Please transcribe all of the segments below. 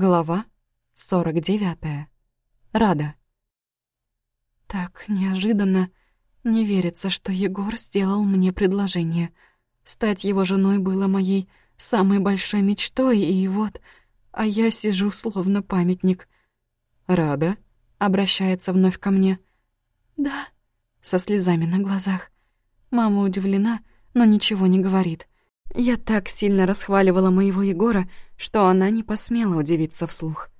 Глава 49. Рада. Так неожиданно не верится, что Егор сделал мне предложение. Стать его женой было моей самой большой мечтой, и вот... А я сижу словно памятник. «Рада?» — обращается вновь ко мне. «Да», — со слезами на глазах. Мама удивлена, но ничего не говорит. Я так сильно расхваливала моего Егора, что она не посмела удивиться вслух.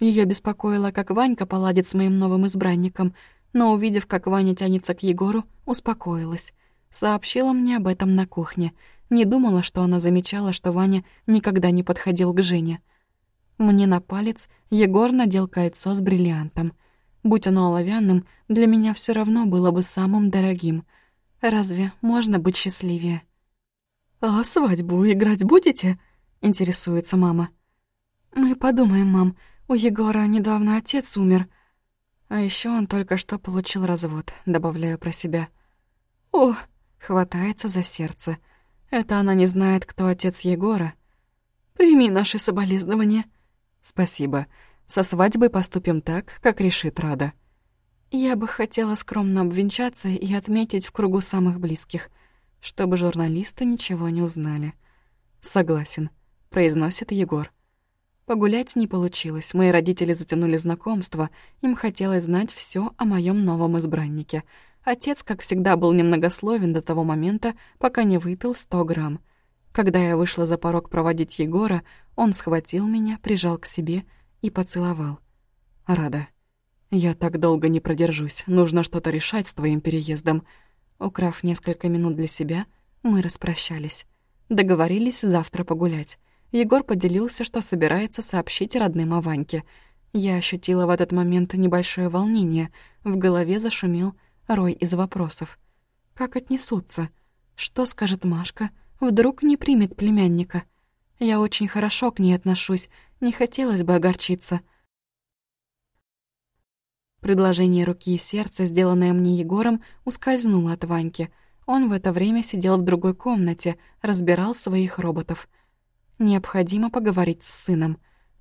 Ее беспокоило, как Ванька поладит с моим новым избранником, но, увидев, как Ваня тянется к Егору, успокоилась. Сообщила мне об этом на кухне. Не думала, что она замечала, что Ваня никогда не подходил к Жене. Мне на палец Егор надел кольцо с бриллиантом. Будь оно оловянным, для меня все равно было бы самым дорогим. Разве можно быть счастливее? «А свадьбу играть будете?» — интересуется мама. «Мы подумаем, мам. У Егора недавно отец умер. А еще он только что получил развод», — добавляю про себя. «О!» — хватается за сердце. Это она не знает, кто отец Егора. «Прими наши соболезнования». «Спасибо. Со свадьбой поступим так, как решит Рада». Я бы хотела скромно обвенчаться и отметить в кругу самых близких — чтобы журналисты ничего не узнали. «Согласен», — произносит Егор. Погулять не получилось, мои родители затянули знакомство, им хотелось знать все о моем новом избраннике. Отец, как всегда, был немногословен до того момента, пока не выпил сто грамм. Когда я вышла за порог проводить Егора, он схватил меня, прижал к себе и поцеловал. «Рада, я так долго не продержусь, нужно что-то решать с твоим переездом», Украв несколько минут для себя, мы распрощались. Договорились завтра погулять. Егор поделился, что собирается сообщить родным о Ваньке. Я ощутила в этот момент небольшое волнение. В голове зашумел рой из вопросов. Как отнесутся? Что скажет Машка? Вдруг не примет племянника? Я очень хорошо к ней отношусь, не хотелось бы огорчиться. Предложение руки и сердца, сделанное мне Егором, ускользнуло от Ваньки. Он в это время сидел в другой комнате, разбирал своих роботов. Необходимо поговорить с сыном.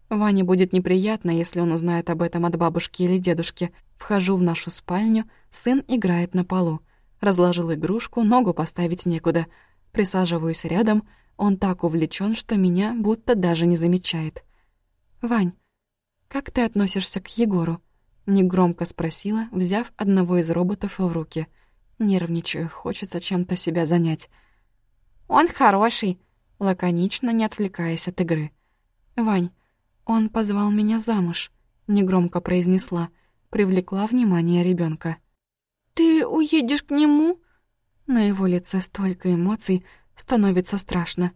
Ване будет неприятно, если он узнает об этом от бабушки или дедушки. Вхожу в нашу спальню, сын играет на полу. Разложил игрушку, ногу поставить некуда. Присаживаюсь рядом, он так увлечен, что меня будто даже не замечает. «Вань, как ты относишься к Егору?» Негромко спросила, взяв одного из роботов в руки. Нервничаю, хочется чем-то себя занять. «Он хороший», — лаконично, не отвлекаясь от игры. «Вань, он позвал меня замуж», — негромко произнесла, привлекла внимание ребенка. «Ты уедешь к нему?» На его лице столько эмоций, становится страшно.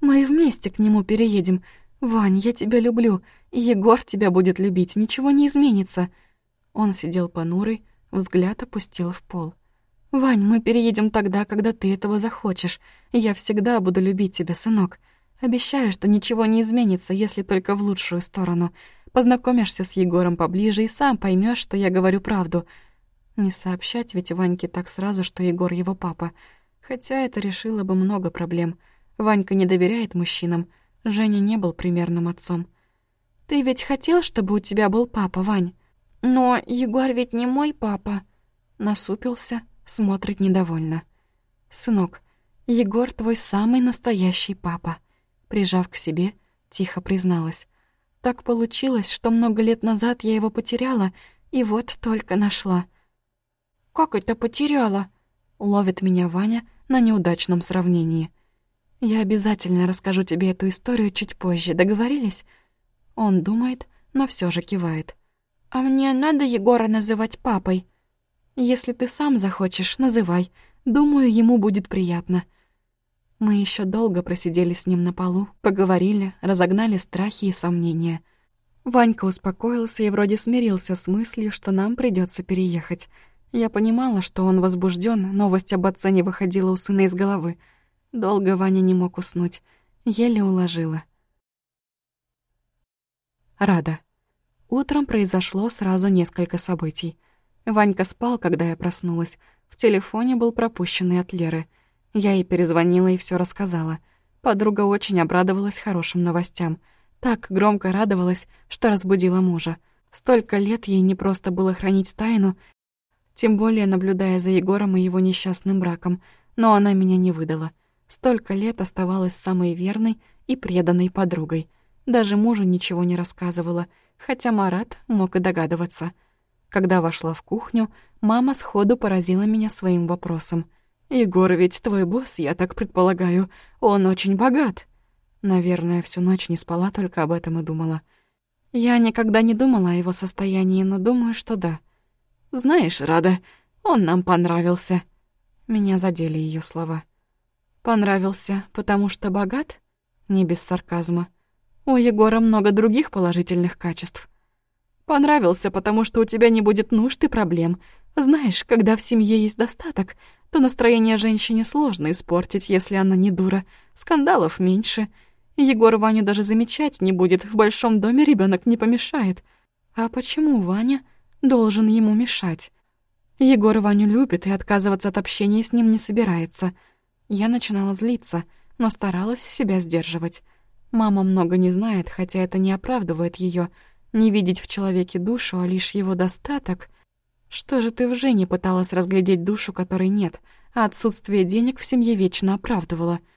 «Мы вместе к нему переедем. Вань, я тебя люблю. Егор тебя будет любить, ничего не изменится». Он сидел понурый, взгляд опустил в пол. «Вань, мы переедем тогда, когда ты этого захочешь. Я всегда буду любить тебя, сынок. Обещаю, что ничего не изменится, если только в лучшую сторону. Познакомишься с Егором поближе и сам поймешь, что я говорю правду. Не сообщать ведь Ваньке так сразу, что Егор его папа. Хотя это решило бы много проблем. Ванька не доверяет мужчинам. Женя не был примерным отцом. «Ты ведь хотел, чтобы у тебя был папа, Вань?» «Но Егор ведь не мой папа». Насупился, смотрит недовольно. «Сынок, Егор твой самый настоящий папа», прижав к себе, тихо призналась. «Так получилось, что много лет назад я его потеряла, и вот только нашла». «Как это потеряла?» Ловит меня Ваня на неудачном сравнении. «Я обязательно расскажу тебе эту историю чуть позже, договорились?» Он думает, но все же кивает. «А мне надо Егора называть папой?» «Если ты сам захочешь, называй. Думаю, ему будет приятно». Мы еще долго просидели с ним на полу, поговорили, разогнали страхи и сомнения. Ванька успокоился и вроде смирился с мыслью, что нам придется переехать. Я понимала, что он возбужден, новость об отце не выходила у сына из головы. Долго Ваня не мог уснуть. Еле уложила. Рада. Утром произошло сразу несколько событий. Ванька спал, когда я проснулась. В телефоне был пропущенный от Леры. Я ей перезвонила и все рассказала. Подруга очень обрадовалась хорошим новостям. Так громко радовалась, что разбудила мужа. Столько лет ей не просто было хранить тайну, тем более наблюдая за Егором и его несчастным браком, но она меня не выдала. Столько лет оставалась самой верной и преданной подругой. Даже мужу ничего не рассказывала, хотя Марат мог и догадываться. Когда вошла в кухню, мама сходу поразила меня своим вопросом. «Егор ведь твой босс, я так предполагаю. Он очень богат». Наверное, всю ночь не спала, только об этом и думала. Я никогда не думала о его состоянии, но думаю, что да. «Знаешь, Рада, он нам понравился». Меня задели ее слова. «Понравился, потому что богат?» Не без сарказма. «У Егора много других положительных качеств». «Понравился, потому что у тебя не будет нужд и проблем. Знаешь, когда в семье есть достаток, то настроение женщине сложно испортить, если она не дура. Скандалов меньше». Егор Ваню даже замечать не будет, в большом доме ребенок не помешает. А почему Ваня должен ему мешать? Егор Ваню любит и отказываться от общения с ним не собирается. Я начинала злиться, но старалась себя сдерживать. Мама много не знает, хотя это не оправдывает ее. Не видеть в человеке душу, а лишь его достаток. Что же ты в Жене пыталась разглядеть душу, которой нет, а отсутствие денег в семье вечно оправдывала —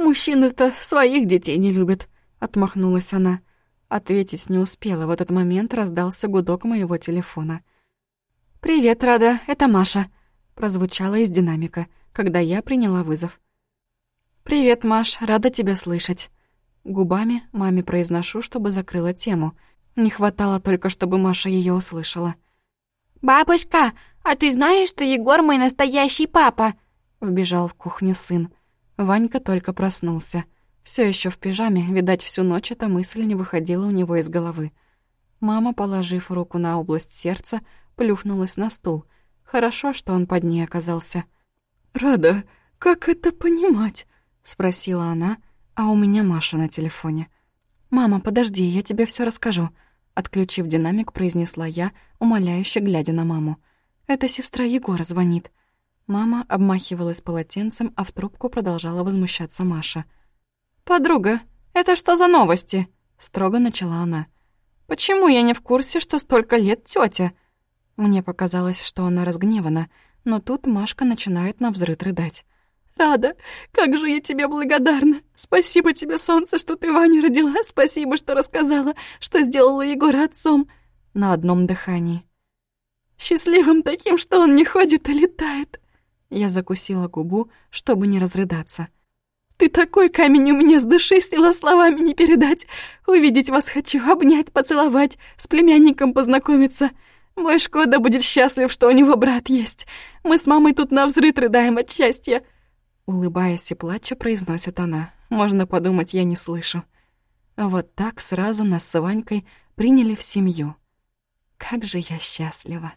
«Мужчины-то своих детей не любят», — отмахнулась она. Ответить не успела, в этот момент раздался гудок моего телефона. «Привет, Рада, это Маша», — прозвучало из динамика, когда я приняла вызов. «Привет, Маш, рада тебя слышать». Губами маме произношу, чтобы закрыла тему. Не хватало только, чтобы Маша ее услышала. «Бабушка, а ты знаешь, что Егор мой настоящий папа?» Вбежал в кухню сын. Ванька только проснулся. Все еще в пижаме, видать, всю ночь эта мысль не выходила у него из головы. Мама, положив руку на область сердца, плюхнулась на стул. Хорошо, что он под ней оказался. «Рада, как это понимать?» — спросила она, а у меня Маша на телефоне. «Мама, подожди, я тебе все расскажу», — отключив динамик, произнесла я, умоляюще глядя на маму. «Это сестра Егора звонит. Мама обмахивалась полотенцем, а в трубку продолжала возмущаться Маша. «Подруга, это что за новости?» — строго начала она. «Почему я не в курсе, что столько лет тетя? Мне показалось, что она разгневана, но тут Машка начинает на взрыд рыдать. «Рада, как же я тебе благодарна! Спасибо тебе, солнце, что ты Ваню родила! Спасибо, что рассказала, что сделала Егора отцом!» На одном дыхании. «Счастливым таким, что он не ходит, а летает!» Я закусила губу, чтобы не разрыдаться. «Ты такой камень у меня с души сняла словами не передать. Увидеть вас хочу, обнять, поцеловать, с племянником познакомиться. Мой Шкода будет счастлив, что у него брат есть. Мы с мамой тут на взрыв рыдаем от счастья». Улыбаясь и плача, произносит она. Можно подумать, я не слышу. Вот так сразу нас с Ванькой приняли в семью. Как же я счастлива.